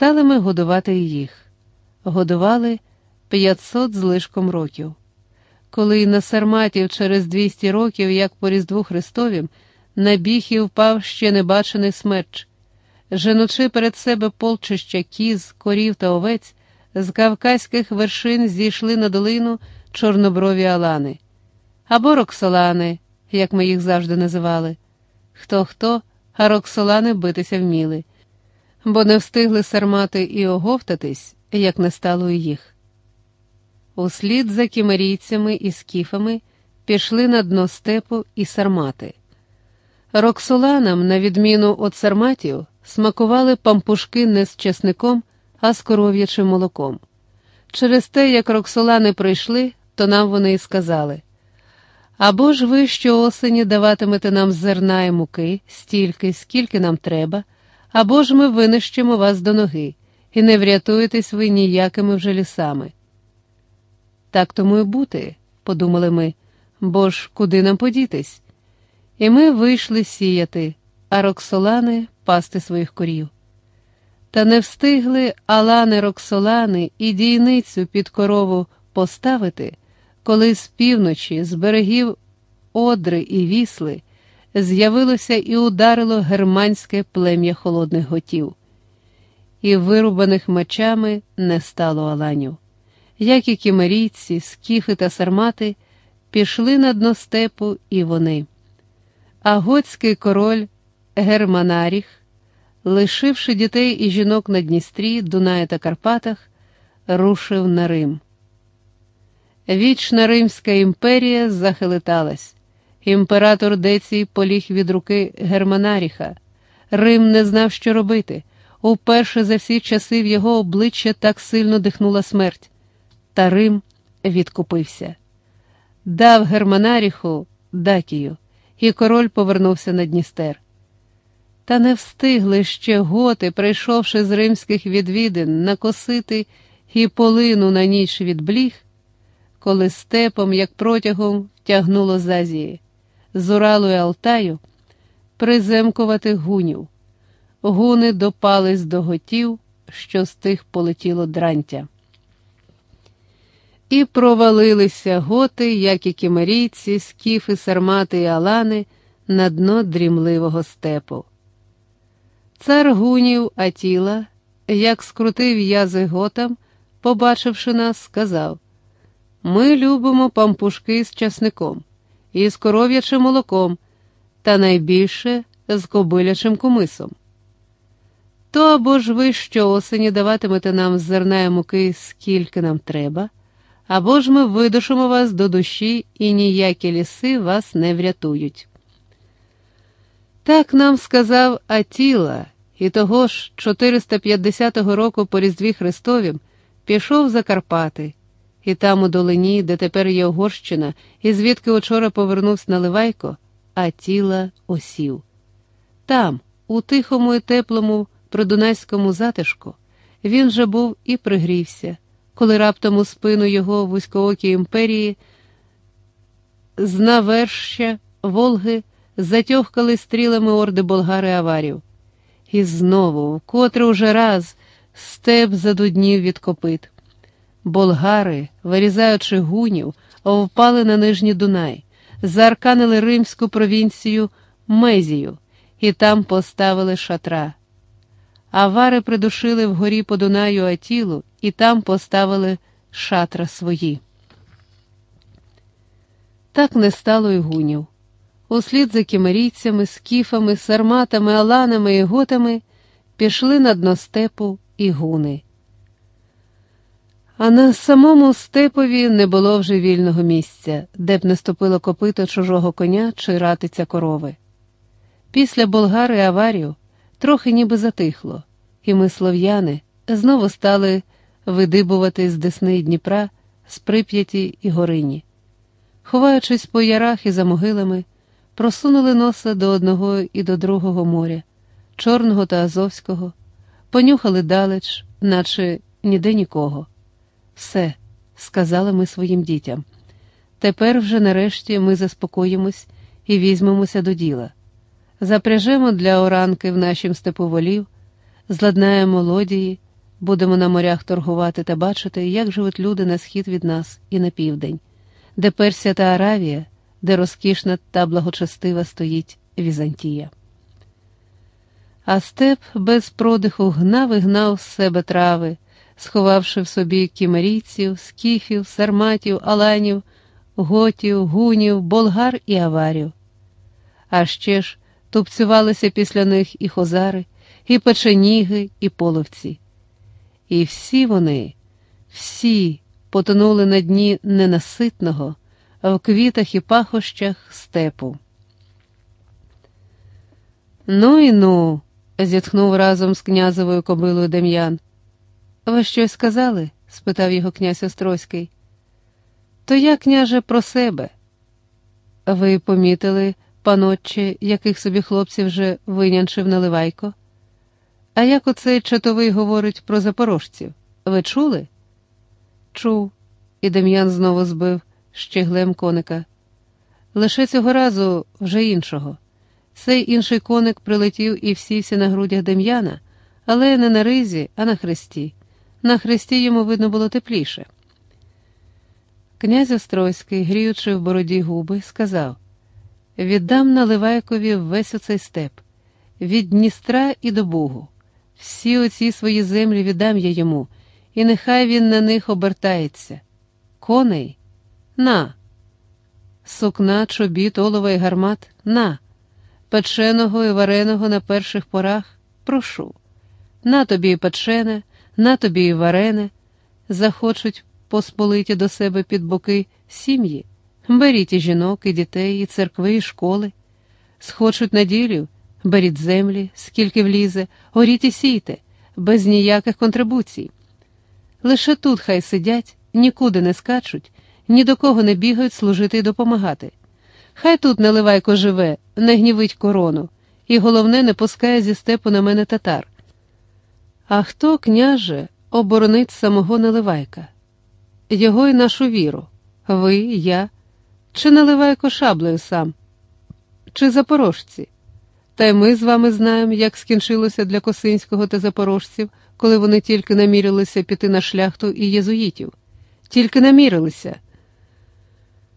Стали ми годувати і їх. Годували 500 з лишком років. Коли на Сарматів через 200 років, як по Різдву Христовім, на біг впав ще небачений смерч. Женучи перед себе полчища кіз, корів та овець, з кавказьких вершин зійшли на долину чорноброві алани або роксолани, як ми їх завжди називали. Хто хто, а роксолани битися вміли, бо не встигли сармати і оговтатись, як не стало і їх. Услід за кімерійцями і скіфами пішли на дно степу і сармати. Роксоланам, на відміну від сарматів, смакували пампушки не з чесником, а з коров'ячим молоком. Через те, як роксолани прийшли, то нам вони й сказали або ж ви щоосені даватимете нам зерна і муки стільки, скільки нам треба, або ж ми винищимо вас до ноги, і не врятуєтесь ви ніякими вже лісами. Так тому й бути, подумали ми, бо ж куди нам подітись? І ми вийшли сіяти, а роксолани пасти своїх корів. Та не встигли алани роксолани і дійницю під корову поставити, коли з півночі, з берегів Одри і вісли, з'явилося і ударило германське плем'я холодних готів, і вирубаних мечами не стало аланів. Як і кімерійці, скіфи та сармати пішли на дно степу і вони. А готський король Германаріх, лишивши дітей і жінок на Дністрі, Дунаї та Карпатах, рушив на Рим. Вічна Римська імперія захилиталась. Імператор Децій поліг від руки Германаріха. Рим не знав, що робити. Уперше за всі часи в його обличчя так сильно дихнула смерть. Та Рим відкупився. Дав Германаріху Дакію, і король повернувся на Дністер. Та не встигли ще готи, прийшовши з римських відвідин, накосити і полину на ніч від бліг, коли степом, як протягом, втягнуло з Азії з Уралу і Алтаю приземкувати гунів. Гуни допались до готів, що з тих полетіло дрантя. І провалилися готи, як і кімерійці, скіфи, сармати і алани на дно дрімливого степу. Цар гунів Атіла, як скрутив язи готам, побачивши нас, сказав: Ми любимо пампушки з часником із коров'ячим молоком, та найбільше з кобилячим кумисом. То або ж ви щоосені даватимете нам зерна і муки, скільки нам треба, або ж ми видушимо вас до душі і ніякі ліси вас не врятують. Так нам сказав Атіла, і того ж 450 року по Різдві Христовім пішов за Карпати і там, у долині, де тепер є Угорщина, і звідки учора повернувся Наливайко, а тіла осів. Там, у тихому і теплому придунайському затишку, він же був і пригрівся, коли раптом у спину його вузькоокій імперії з наверща Волги затьохкали стрілами орди болгари аварів. І знову, вкотре уже раз, степ задуднів від копит. Болгари, вирізаючи гунів, впали на нижній Дунай, заарканили римську провінцію Мезію і там поставили шатра. Авари придушили вгорі по Дунаю Атілу і там поставили шатра свої. Так не стало й гунів. Услід за кімерійцями, скіфами, сарматами, аланами і готами пішли на дно степу і гуни. А на самому степові не було вже вільного місця, де б не ступило копито чужого коня чи ратиця корови. Після болгари аварію трохи ніби затихло, і ми, слов'яни, знову стали видибувати з Десни Дніпра, з прип'яті і горині. Ховаючись по ярах і за могилами, просунули носа до одного і до другого моря, Чорного та Азовського, понюхали далеч, наче ніде нікого. Все, сказали ми своїм дітям. Тепер вже нарешті ми заспокоїмось і візьмемося до діла. Запряжемо для оранки в нашім степу волів, зладнаємо лодії, Будемо на морях торгувати та бачити, як живуть люди на схід від нас і на південь, де Персія та Аравія, де розкішна та благочестива стоїть Візантія. А степ без продиху гнав і гнав з себе трави, сховавши в собі кімерійців, скіфів, сарматів, аланів, готів, гунів, болгар і аварів. А ще ж тупцювалися після них і хозари, і печеніги, і половці. І всі вони, всі потонули на дні ненаситного, в квітах і пахощах степу. Ну і ну, зітхнув разом з князевою кобилою Дем'ян. Ви щось сказали? спитав його князь Острозький. То я, княже, про себе. Ви помітили, панотче, яких собі хлопців вже винянчив наливайко? А як оцей чатовий говорить про запорожців? Ви чули? Чув, і Дем'ян знову збив щеглем коника. Лише цього разу вже іншого. Цей інший коник прилетів і всівся на грудях Дем'яна, але не на ризі, а на хресті. На хресті йому видно було тепліше. Князь Острозький, гріючи в бороді губи, сказав Віддам Наливайкові весь оцей степ, від Дністра і до Бугу. Всі оці свої землі віддам я йому, і нехай він на них обертається. Коней на. Сукна, чобіт, олова і гармат на. Печеного і вареного на перших порах прошу. На тобі і печене, на тобі і варене. Захочуть посполиті до себе під боки сім'ї. Беріть і жінок, і дітей, і церкви, і школи. Схочуть наділю, беріть землі, скільки влізе, горіть і сійте, без ніяких контрибуцій. Лише тут хай сидять, нікуди не скачуть, ні до кого не бігають служити і допомагати. Хай тут наливайко живе, не гнівить корону, і головне, не пускає зі степу на мене татар. А хто, княже, оборонить самого наливайка? Його й нашу віру, ви, я, чи наливайко шаблею сам, чи запорожці? Та й ми з вами знаємо, як скінчилося для Косинського та запорожців, коли вони тільки намірилися піти на шляхту і єзуїтів, тільки намірилися.